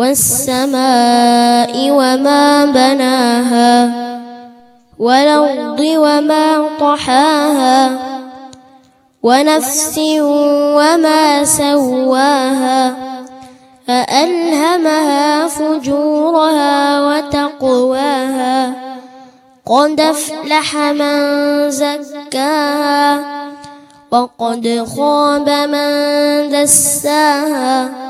والسماء وما بناها والأرض وما طحاها ونفس وما سواها فألهمها فجورها وتقواها قد أفلح من زكاها وقد خاب من دساها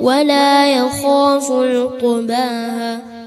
ولا يخاف عقباها.